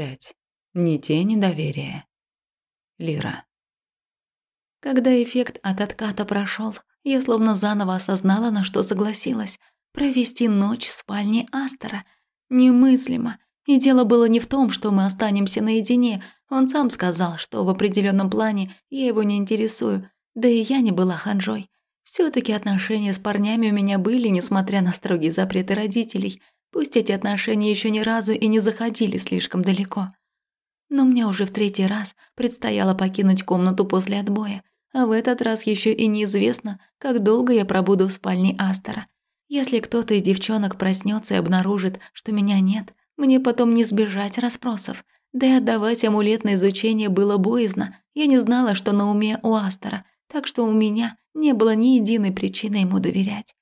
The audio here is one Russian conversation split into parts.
5. Ни тени доверия. Лира. Когда эффект от отката прошел, я словно заново осознала, на что согласилась. Провести ночь в спальне Астера. Немыслимо. И дело было не в том, что мы останемся наедине. Он сам сказал, что в определенном плане я его не интересую. Да и я не была ханжой. все таки отношения с парнями у меня были, несмотря на строгие запреты родителей. Пусть эти отношения еще ни разу и не заходили слишком далеко. Но мне уже в третий раз предстояло покинуть комнату после отбоя, а в этот раз еще и неизвестно, как долго я пробуду в спальне Астера. Если кто-то из девчонок проснется и обнаружит, что меня нет, мне потом не сбежать расспросов. Да и отдавать амулет на изучение было боязно. Я не знала, что на уме у Астера, так что у меня не было ни единой причины ему доверять.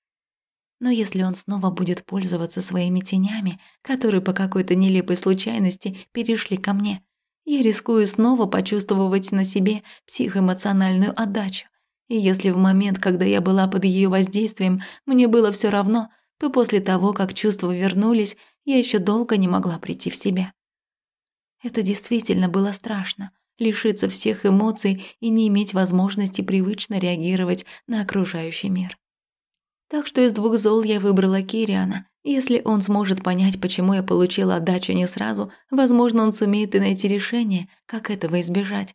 Но если он снова будет пользоваться своими тенями, которые по какой-то нелепой случайности перешли ко мне, я рискую снова почувствовать на себе психоэмоциональную отдачу. И если в момент, когда я была под ее воздействием, мне было все равно, то после того, как чувства вернулись, я еще долго не могла прийти в себя. Это действительно было страшно лишиться всех эмоций и не иметь возможности привычно реагировать на окружающий мир. Так что из двух зол я выбрала Кириана, если он сможет понять, почему я получила отдачу не сразу, возможно, он сумеет и найти решение, как этого избежать.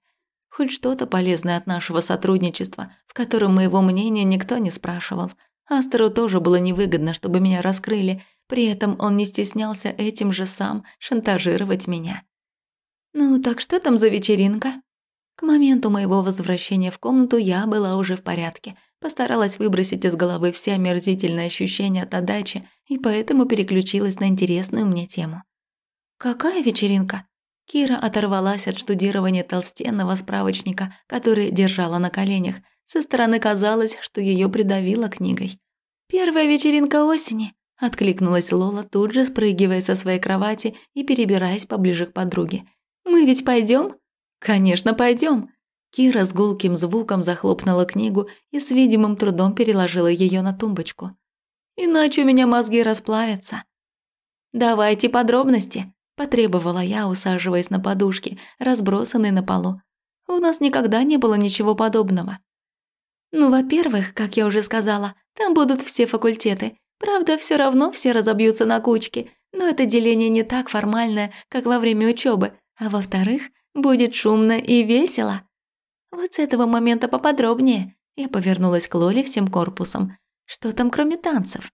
Хоть что-то полезное от нашего сотрудничества, в котором моего мнения никто не спрашивал. Астеру тоже было невыгодно, чтобы меня раскрыли, при этом он не стеснялся этим же сам шантажировать меня. «Ну, так что там за вечеринка?» К моменту моего возвращения в комнату я была уже в порядке – Постаралась выбросить из головы все омерзительные ощущения от отдачи и поэтому переключилась на интересную мне тему. «Какая вечеринка?» Кира оторвалась от штудирования толстенного справочника, который держала на коленях. Со стороны казалось, что ее придавило книгой. «Первая вечеринка осени», – откликнулась Лола, тут же спрыгивая со своей кровати и перебираясь поближе к подруге. «Мы ведь пойдем? «Конечно, пойдем. Кира с гулким звуком захлопнула книгу и с видимым трудом переложила ее на тумбочку. «Иначе у меня мозги расплавятся». «Давайте подробности», – потребовала я, усаживаясь на подушки, разбросанные на полу. «У нас никогда не было ничего подобного». «Ну, во-первых, как я уже сказала, там будут все факультеты. Правда, все равно все разобьются на кучки, но это деление не так формальное, как во время учебы. А во-вторых, будет шумно и весело». Вот с этого момента поподробнее. Я повернулась к Лоле всем корпусом. Что там кроме танцев?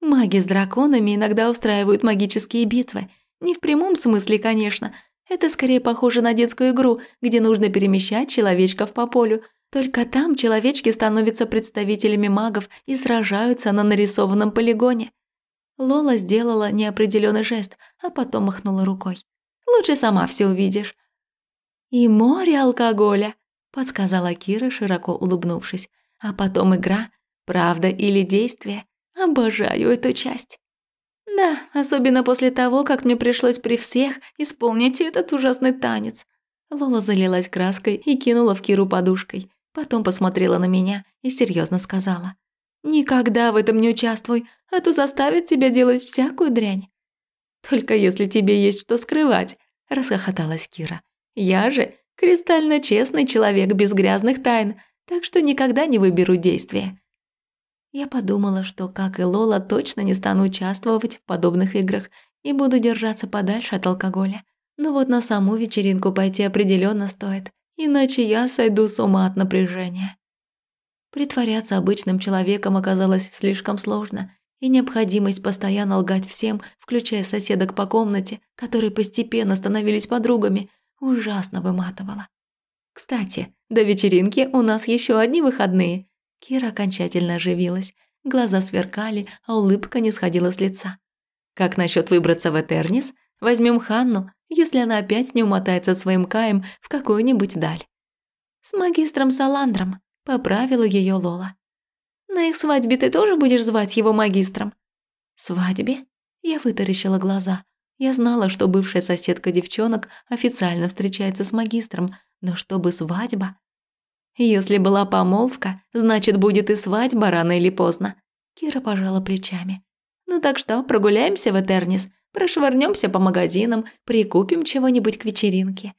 Маги с драконами иногда устраивают магические битвы. Не в прямом смысле, конечно. Это скорее похоже на детскую игру, где нужно перемещать человечков по полю. Только там человечки становятся представителями магов и сражаются на нарисованном полигоне. Лола сделала неопределенный жест, а потом махнула рукой. «Лучше сама все увидишь». «И море алкоголя», подсказала Кира, широко улыбнувшись. А потом игра, правда или действие. Обожаю эту часть. Да, особенно после того, как мне пришлось при всех исполнить этот ужасный танец. Лола залилась краской и кинула в Киру подушкой. Потом посмотрела на меня и серьезно сказала. «Никогда в этом не участвуй, а то заставит тебя делать всякую дрянь». «Только если тебе есть что скрывать», – расхохоталась Кира. «Я же Кристально честный человек без грязных тайн, так что никогда не выберу действия. Я подумала, что, как и Лола, точно не стану участвовать в подобных играх и буду держаться подальше от алкоголя. Но вот на саму вечеринку пойти определенно стоит, иначе я сойду с ума от напряжения. Притворяться обычным человеком оказалось слишком сложно, и необходимость постоянно лгать всем, включая соседок по комнате, которые постепенно становились подругами, ужасно выматывала. Кстати, до вечеринки у нас еще одни выходные. Кира окончательно оживилась, глаза сверкали, а улыбка не сходила с лица. Как насчет выбраться в Этернис? Возьмем Ханну, если она опять не умотается своим каем в какую-нибудь даль. С магистром Саландром, поправила ее Лола. На их свадьбе ты тоже будешь звать его магистром? Свадьбе? Я вытаращила глаза. Я знала, что бывшая соседка девчонок официально встречается с магистром, но чтобы свадьба... Если была помолвка, значит, будет и свадьба рано или поздно. Кира пожала плечами. Ну так что, прогуляемся в Этернис? Прошвырнемся по магазинам, прикупим чего-нибудь к вечеринке.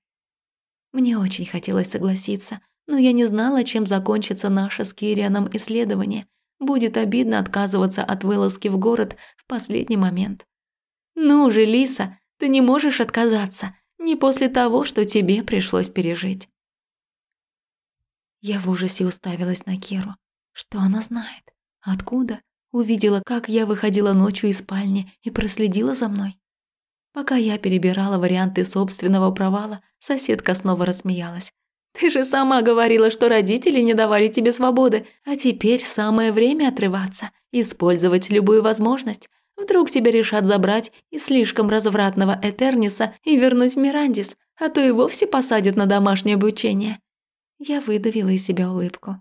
Мне очень хотелось согласиться, но я не знала, чем закончится наше с Кирианом исследование. Будет обидно отказываться от вылазки в город в последний момент. «Ну же, Лиса, ты не можешь отказаться, не после того, что тебе пришлось пережить». Я в ужасе уставилась на Киру. Что она знает? Откуда? Увидела, как я выходила ночью из спальни и проследила за мной. Пока я перебирала варианты собственного провала, соседка снова рассмеялась. «Ты же сама говорила, что родители не давали тебе свободы, а теперь самое время отрываться, использовать любую возможность. Вдруг тебя решат забрать из слишком развратного Этерниса и вернуть Мирандис, а то и вовсе посадят на домашнее обучение». Я выдавила из себя улыбку.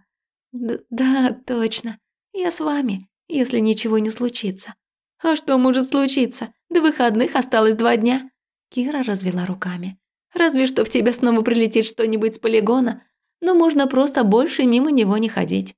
«Да, точно. Я с вами, если ничего не случится». «А что может случиться? До выходных осталось два дня». Кира развела руками. Разве что в тебя снова прилетит что-нибудь с полигона, но можно просто больше мимо него не ходить.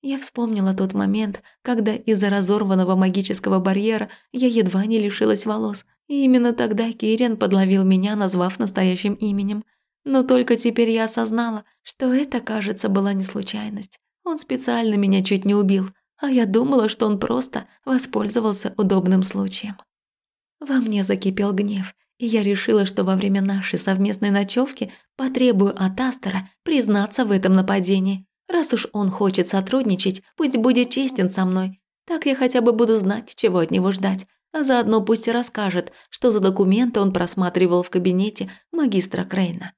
Я вспомнила тот момент, когда из-за разорванного магического барьера я едва не лишилась волос, и именно тогда Кириан подловил меня, назвав настоящим именем. Но только теперь я осознала, что это, кажется, была не случайность. Он специально меня чуть не убил, а я думала, что он просто воспользовался удобным случаем. Во мне закипел гнев, и я решила, что во время нашей совместной ночевки потребую от Астера признаться в этом нападении. Раз уж он хочет сотрудничать, пусть будет честен со мной. Так я хотя бы буду знать, чего от него ждать. А заодно пусть и расскажет, что за документы он просматривал в кабинете магистра Крейна.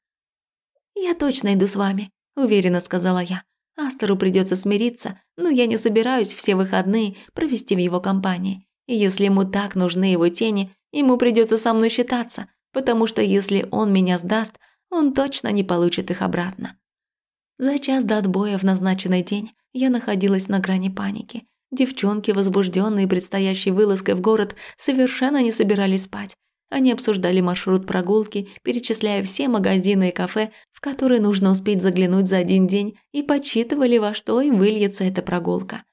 «Я точно иду с вами», – уверенно сказала я. Астеру придется смириться, но я не собираюсь все выходные провести в его компании. И если ему так нужны его тени, Ему придется со мной считаться, потому что если он меня сдаст, он точно не получит их обратно. За час до отбоя в назначенный день я находилась на грани паники. Девчонки, возбужденные предстоящей вылазкой в город, совершенно не собирались спать. Они обсуждали маршрут прогулки, перечисляя все магазины и кафе, в которые нужно успеть заглянуть за один день, и подсчитывали, во что им выльется эта прогулка.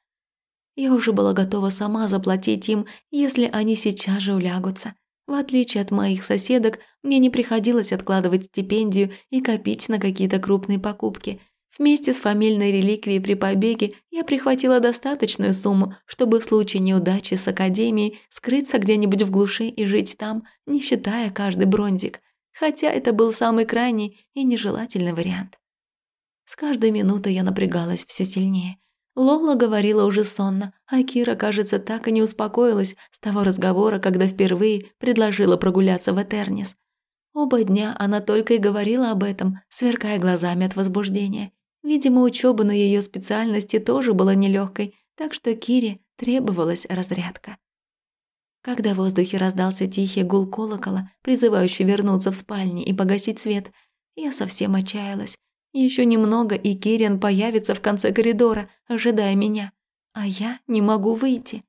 Я уже была готова сама заплатить им, если они сейчас же улягутся. В отличие от моих соседок, мне не приходилось откладывать стипендию и копить на какие-то крупные покупки. Вместе с фамильной реликвией при побеге я прихватила достаточную сумму, чтобы в случае неудачи с академией скрыться где-нибудь в глуши и жить там, не считая каждый бронзик. Хотя это был самый крайний и нежелательный вариант. С каждой минутой я напрягалась все сильнее – Лола говорила уже сонно, а Кира, кажется, так и не успокоилась с того разговора, когда впервые предложила прогуляться в Этернис. Оба дня она только и говорила об этом, сверкая глазами от возбуждения. Видимо, учеба на ее специальности тоже была нелегкой, так что Кире требовалась разрядка. Когда в воздухе раздался тихий гул колокола, призывающий вернуться в спальне и погасить свет, я совсем отчаялась еще немного, и Кириан появится в конце коридора, ожидая меня. А я не могу выйти.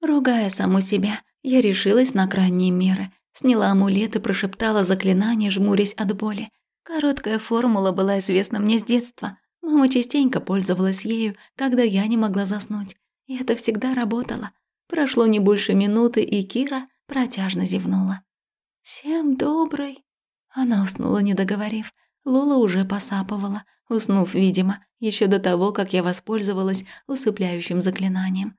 Ругая саму себя, я решилась на крайние меры. Сняла амулет и прошептала заклинание, жмурясь от боли. Короткая формула была известна мне с детства. Мама частенько пользовалась ею, когда я не могла заснуть. И это всегда работало. Прошло не больше минуты, и Кира протяжно зевнула. «Всем добрый...» Она уснула, не договорив. Лула уже посапывала, уснув, видимо, еще до того, как я воспользовалась усыпляющим заклинанием.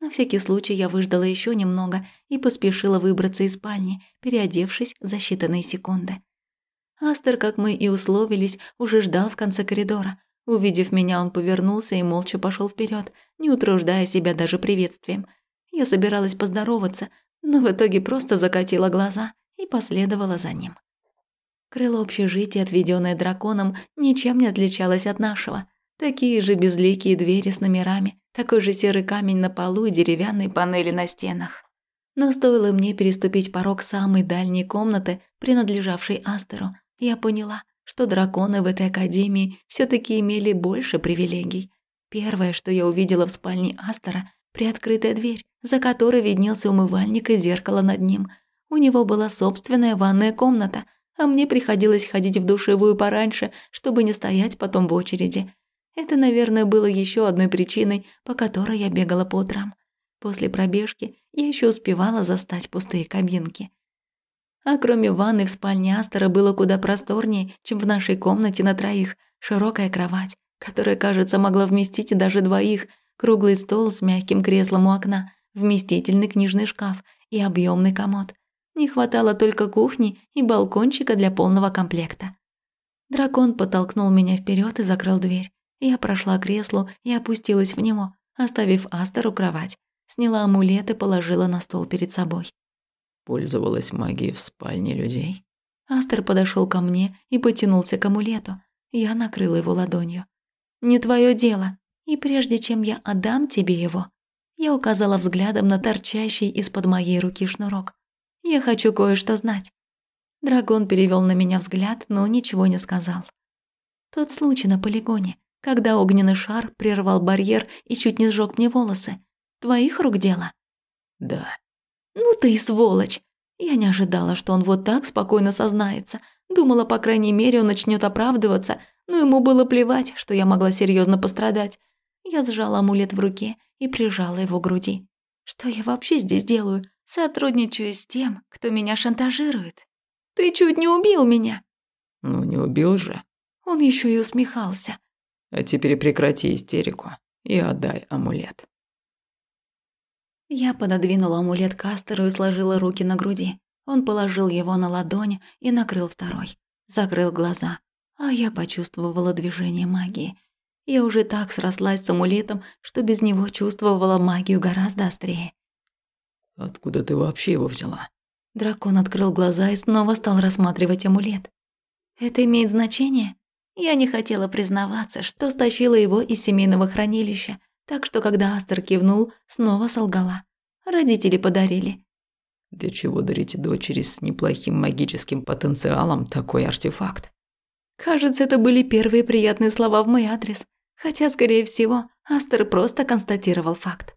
На всякий случай я выждала еще немного и поспешила выбраться из спальни, переодевшись за считанные секунды. Астер, как мы и условились, уже ждал в конце коридора. Увидев меня, он повернулся и молча пошел вперед, не утруждая себя даже приветствием. Я собиралась поздороваться, но в итоге просто закатила глаза и последовала за ним. Крыло общежития, отведенное драконом, ничем не отличалось от нашего. Такие же безликие двери с номерами, такой же серый камень на полу и деревянные панели на стенах. Но стоило мне переступить порог самой дальней комнаты, принадлежавшей Астеру, я поняла, что драконы в этой академии все таки имели больше привилегий. Первое, что я увидела в спальне Астера, приоткрытая дверь, за которой виднелся умывальник и зеркало над ним. У него была собственная ванная комната, а мне приходилось ходить в душевую пораньше, чтобы не стоять потом в очереди. Это, наверное, было еще одной причиной, по которой я бегала по утрам. После пробежки я еще успевала застать пустые кабинки. А кроме ванны в спальне Астера было куда просторнее, чем в нашей комнате на троих. Широкая кровать, которая, кажется, могла вместить даже двоих, круглый стол с мягким креслом у окна, вместительный книжный шкаф и объемный комод. Не хватало только кухни и балкончика для полного комплекта. Дракон подтолкнул меня вперед и закрыл дверь. Я прошла к креслу и опустилась в него, оставив Астеру кровать. Сняла амулет и положила на стол перед собой. Пользовалась магией в спальне людей? Астер подошел ко мне и потянулся к амулету. Я накрыла его ладонью. «Не твое дело. И прежде чем я отдам тебе его...» Я указала взглядом на торчащий из-под моей руки шнурок. «Я хочу кое-что знать». Дракон перевел на меня взгляд, но ничего не сказал. Тот случай на полигоне, когда огненный шар прервал барьер и чуть не сжег мне волосы. Твоих рук дело? Да. Ну ты и сволочь. Я не ожидала, что он вот так спокойно сознается. Думала, по крайней мере, он начнет оправдываться, но ему было плевать, что я могла серьезно пострадать. Я сжала амулет в руке и прижала его к груди. Что я вообще здесь делаю? Сотрудничаю с тем, кто меня шантажирует. Ты чуть не убил меня. Ну не убил же. Он еще и усмехался. А теперь прекрати истерику и отдай амулет. Я пододвинула амулет Кастеру и сложила руки на груди. Он положил его на ладонь и накрыл второй. Закрыл глаза. А я почувствовала движение магии. Я уже так срослась с амулетом, что без него чувствовала магию гораздо острее. «Откуда ты вообще его взяла?» Дракон открыл глаза и снова стал рассматривать амулет. «Это имеет значение?» Я не хотела признаваться, что стащила его из семейного хранилища, так что, когда Астер кивнул, снова солгала. Родители подарили. Для чего дарите дочери с неплохим магическим потенциалом такой артефакт? Кажется, это были первые приятные слова в мой адрес. Хотя, скорее всего, Астер просто констатировал факт.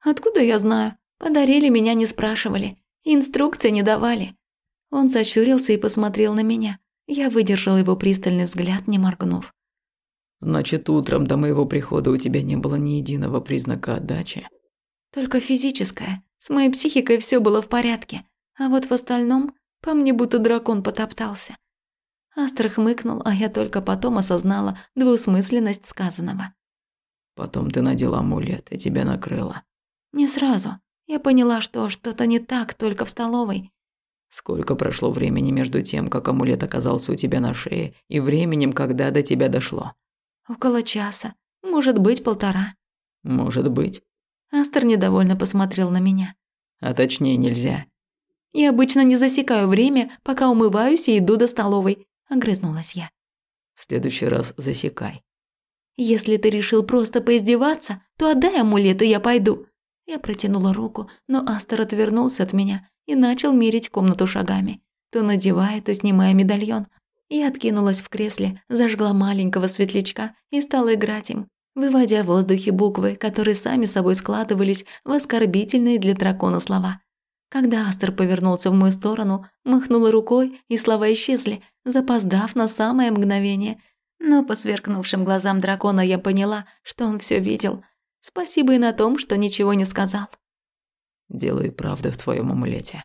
Откуда я знаю? Подарили, меня не спрашивали. Инструкции не давали. Он сощурился и посмотрел на меня. Я выдержал его пристальный взгляд, не моргнув. Значит, утром до моего прихода у тебя не было ни единого признака отдачи? Только физическое. С моей психикой все было в порядке. А вот в остальном по мне будто дракон потоптался. Астр хмыкнул, а я только потом осознала двусмысленность сказанного. Потом ты надела амулет, и тебя накрыло. Не сразу. Я поняла, что что-то не так только в столовой. Сколько прошло времени между тем, как амулет оказался у тебя на шее, и временем, когда до тебя дошло? Около часа. Может быть, полтора. Может быть. Астер недовольно посмотрел на меня. А точнее нельзя. Я обычно не засекаю время, пока умываюсь и иду до столовой. Огрызнулась я. В следующий раз засекай. Если ты решил просто поиздеваться, то отдай амулет, и я пойду. Я протянула руку, но Астер отвернулся от меня и начал мерить комнату шагами, то надевая, то снимая медальон, я откинулась в кресле, зажгла маленького светлячка и стала играть им, выводя в воздухе буквы, которые сами собой складывались в оскорбительные для дракона слова. Когда Астер повернулся в мою сторону, махнула рукой, и слова исчезли, запоздав на самое мгновение. Но по сверкнувшим глазам дракона я поняла, что он все видел. Спасибо и на том, что ничего не сказал. «Дело и правда в твоем амулете».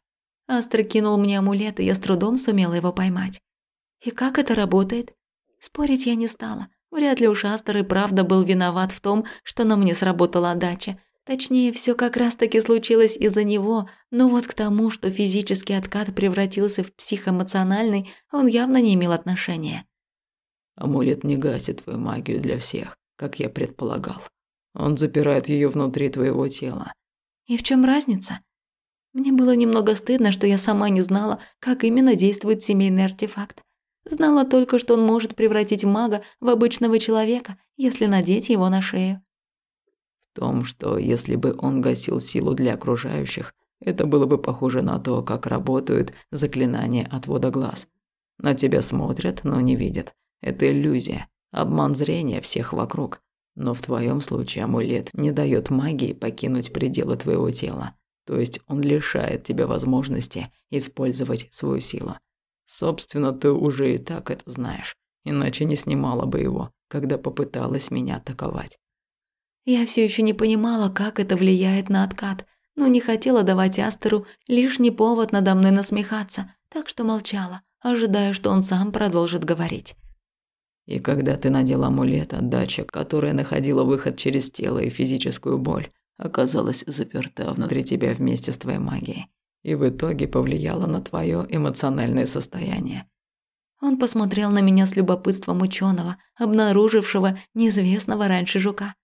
Астер кинул мне амулет, и я с трудом сумела его поймать. И как это работает? Спорить я не стала. Вряд ли уж Астер и правда был виноват в том, что на мне сработала отдача. Точнее, все как раз-таки случилось из-за него, но вот к тому, что физический откат превратился в психоэмоциональный, он явно не имел отношения. «Амулет не гасит твою магию для всех, как я предполагал. Он запирает ее внутри твоего тела». «И в чем разница?» Мне было немного стыдно, что я сама не знала, как именно действует семейный артефакт. Знала только, что он может превратить мага в обычного человека, если надеть его на шею. В том, что если бы он гасил силу для окружающих, это было бы похоже на то, как работают заклинания отвода глаз. На тебя смотрят, но не видят. Это иллюзия, обман зрения всех вокруг. Но в твоем случае амулет не дает магии покинуть пределы твоего тела. То есть он лишает тебя возможности использовать свою силу. Собственно, ты уже и так это знаешь, иначе не снимала бы его, когда попыталась меня атаковать. Я все еще не понимала, как это влияет на откат, но не хотела давать Астеру лишний повод надо мной насмехаться, так что молчала, ожидая, что он сам продолжит говорить. И когда ты надела амулет, отдача, которая находила выход через тело и физическую боль, оказалась заперта внутри тебя вместе с твоей магией. И в итоге повлияла на твое эмоциональное состояние. Он посмотрел на меня с любопытством ученого, обнаружившего неизвестного раньше жука.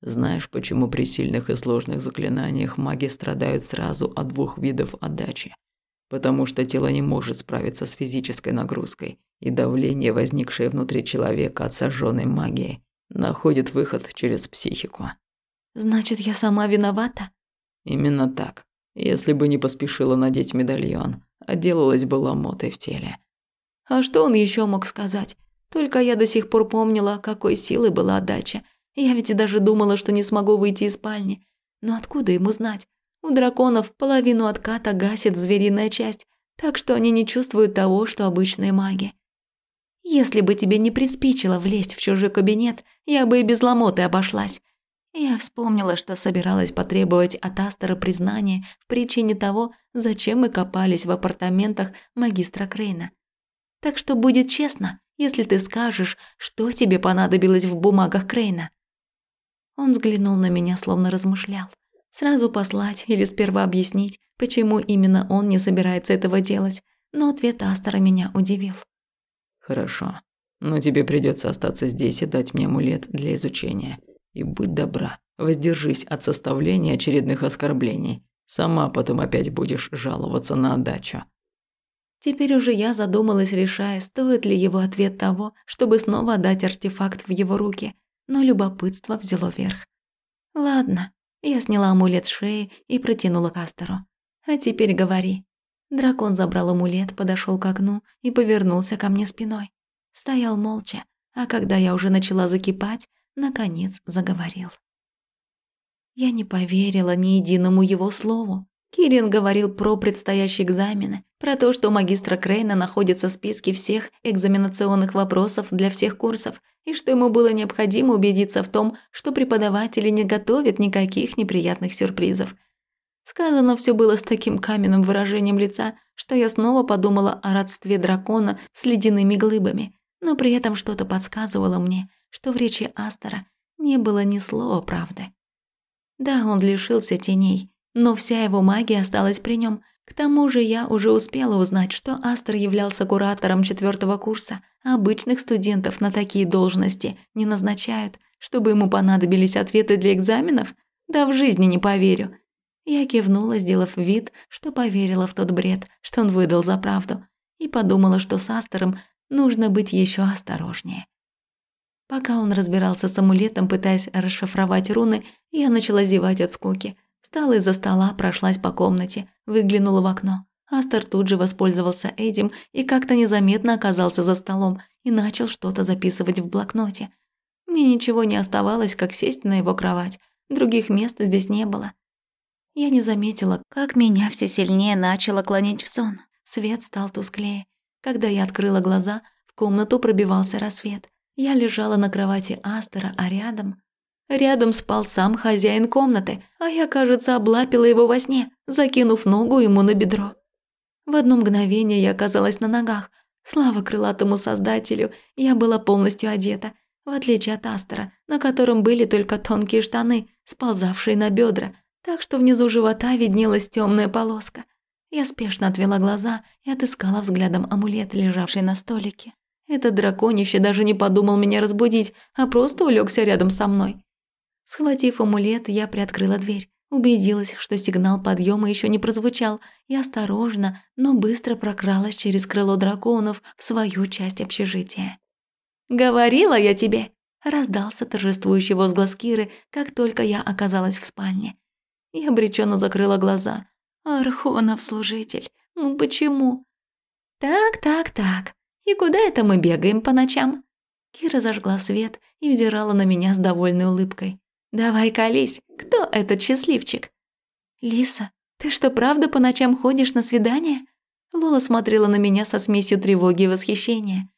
Знаешь, почему при сильных и сложных заклинаниях маги страдают сразу от двух видов отдачи? Потому что тело не может справиться с физической нагрузкой, и давление, возникшее внутри человека от сожженной магией, находит выход через психику. Значит, я сама виновата? Именно так. Если бы не поспешила надеть медальон, отделалась бы ломотой в теле. А что он еще мог сказать? Только я до сих пор помнила, какой силой была отдача – я ведь и даже думала, что не смогу выйти из спальни. Но откуда ему знать? У драконов половину отката гасит звериная часть, так что они не чувствуют того, что обычные маги. Если бы тебе не приспичило влезть в чужой кабинет, я бы и без ломоты обошлась. Я вспомнила, что собиралась потребовать от Астера признания в причине того, зачем мы копались в апартаментах магистра Крейна. Так что будет честно, если ты скажешь, что тебе понадобилось в бумагах Крейна. Он взглянул на меня, словно размышлял. Сразу послать или сперва объяснить, почему именно он не собирается этого делать, но ответ Астера меня удивил. «Хорошо, но тебе придется остаться здесь и дать мне амулет для изучения. И будь добра, воздержись от составления очередных оскорблений. Сама потом опять будешь жаловаться на отдачу». Теперь уже я задумалась, решая, стоит ли его ответ того, чтобы снова отдать артефакт в его руки – но любопытство взяло верх. «Ладно», я сняла амулет с шеи и протянула Кастеру. «А теперь говори». Дракон забрал амулет, подошел к окну и повернулся ко мне спиной. Стоял молча, а когда я уже начала закипать, наконец заговорил. Я не поверила ни единому его слову. Кирин говорил про предстоящие экзамены, про то, что магистра Крейна находятся списки всех экзаменационных вопросов для всех курсов, и что ему было необходимо убедиться в том, что преподаватели не готовят никаких неприятных сюрпризов. Сказано все было с таким каменным выражением лица, что я снова подумала о родстве дракона с ледяными глыбами, но при этом что-то подсказывало мне, что в речи Астера не было ни слова правды. Да, он лишился теней, но вся его магия осталась при нем, к тому же я уже успела узнать, что Астер являлся куратором четвертого курса, а обычных студентов на такие должности не назначают, чтобы ему понадобились ответы для экзаменов? Да в жизни не поверю. Я кивнула, сделав вид, что поверила в тот бред, что он выдал за правду, и подумала, что с Астером нужно быть еще осторожнее. Пока он разбирался с амулетом, пытаясь расшифровать руны, я начала зевать от скуки – Встала из-за стола, прошлась по комнате, выглянула в окно. Астер тут же воспользовался этим и как-то незаметно оказался за столом и начал что-то записывать в блокноте. Мне ничего не оставалось, как сесть на его кровать. Других мест здесь не было. Я не заметила, как меня все сильнее начало клонить в сон. Свет стал тусклее. Когда я открыла глаза, в комнату пробивался рассвет. Я лежала на кровати Астера, а рядом Рядом спал сам хозяин комнаты, а я, кажется, облапила его во сне, закинув ногу ему на бедро. В одно мгновение я оказалась на ногах. Слава крылатому создателю, я была полностью одета, в отличие от Астера, на котором были только тонкие штаны, сползавшие на бедра, так что внизу живота виднелась темная полоска. Я спешно отвела глаза и отыскала взглядом амулет, лежавший на столике. Этот драконище даже не подумал меня разбудить, а просто улегся рядом со мной. Схватив амулет, я приоткрыла дверь, убедилась, что сигнал подъема еще не прозвучал, и осторожно, но быстро прокралась через крыло драконов в свою часть общежития. «Говорила я тебе!» – раздался торжествующий возглас Киры, как только я оказалась в спальне. Я обреченно закрыла глаза. «Архонов служитель, ну почему?» «Так, так, так, и куда это мы бегаем по ночам?» Кира зажгла свет и взирала на меня с довольной улыбкой. «Давай колись, кто этот счастливчик?» «Лиса, ты что, правда по ночам ходишь на свидания?» Лола смотрела на меня со смесью тревоги и восхищения.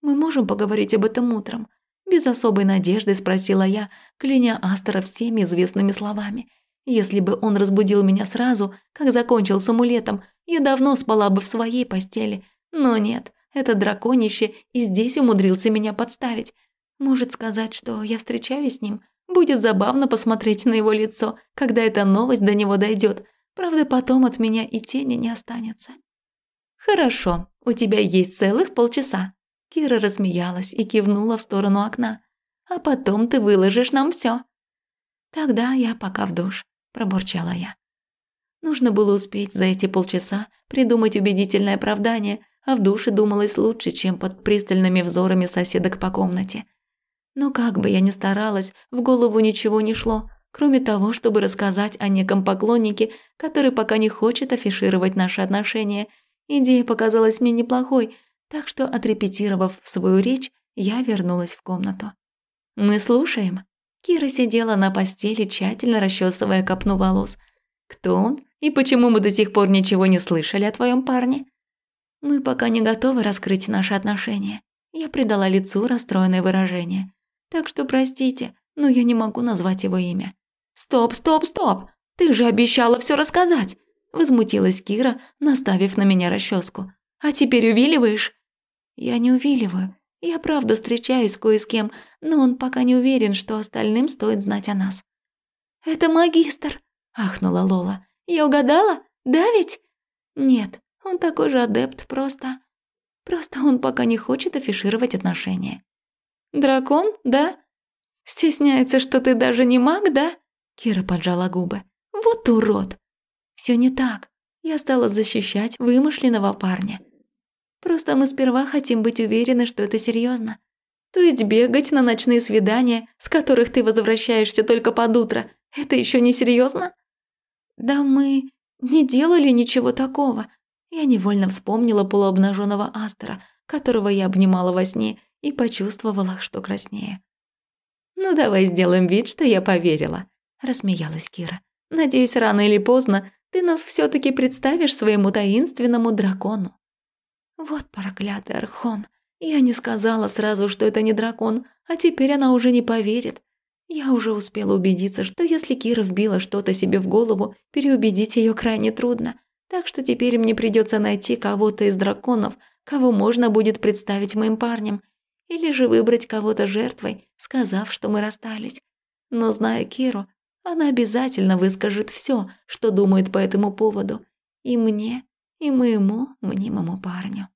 «Мы можем поговорить об этом утром. Без особой надежды спросила я, кляня Астера всеми известными словами. Если бы он разбудил меня сразу, как закончил с амулетом, я давно спала бы в своей постели. Но нет, этот драконище и здесь умудрился меня подставить. Может сказать, что я встречаюсь с ним? Будет забавно посмотреть на его лицо, когда эта новость до него дойдет. Правда, потом от меня и тени не останется. «Хорошо, у тебя есть целых полчаса». Кира рассмеялась и кивнула в сторону окна. «А потом ты выложишь нам все. «Тогда я пока в душ», – пробурчала я. Нужно было успеть за эти полчаса придумать убедительное оправдание, а в душе думалось лучше, чем под пристальными взорами соседок по комнате. Но как бы я ни старалась, в голову ничего не шло, кроме того, чтобы рассказать о неком поклоннике, который пока не хочет афишировать наши отношения. Идея показалась мне неплохой, так что, отрепетировав свою речь, я вернулась в комнату. «Мы слушаем». Кира сидела на постели, тщательно расчесывая копну волос. «Кто он? И почему мы до сих пор ничего не слышали о твоем парне?» «Мы пока не готовы раскрыть наши отношения». Я придала лицу расстроенное выражение. «Так что простите, но я не могу назвать его имя». «Стоп, стоп, стоп! Ты же обещала все рассказать!» Возмутилась Кира, наставив на меня расческу. «А теперь увиливаешь?» «Я не увиливаю. Я правда встречаюсь кое с кем, но он пока не уверен, что остальным стоит знать о нас». «Это магистр!» – ахнула Лола. «Я угадала? Да ведь?» «Нет, он такой же адепт, просто... Просто он пока не хочет афишировать отношения». «Дракон, да? Стесняется, что ты даже не маг, да?» Кира поджала губы. «Вот урод!» Все не так. Я стала защищать вымышленного парня. Просто мы сперва хотим быть уверены, что это серьезно. То есть бегать на ночные свидания, с которых ты возвращаешься только под утро, это еще не серьезно? Да мы не делали ничего такого. Я невольно вспомнила полуобнаженного Астера, которого я обнимала во сне, и почувствовала, что краснее. «Ну давай сделаем вид, что я поверила», – рассмеялась Кира. «Надеюсь, рано или поздно ты нас все таки представишь своему таинственному дракону». Вот проклятый Архон. Я не сказала сразу, что это не дракон, а теперь она уже не поверит. Я уже успела убедиться, что если Кира вбила что-то себе в голову, переубедить ее крайне трудно. Так что теперь мне придется найти кого-то из драконов, кого можно будет представить моим парнем, или же выбрать кого-то жертвой, сказав, что мы расстались. Но зная Киру, она обязательно выскажет все, что думает по этому поводу. И мне, и моему мнимому парню.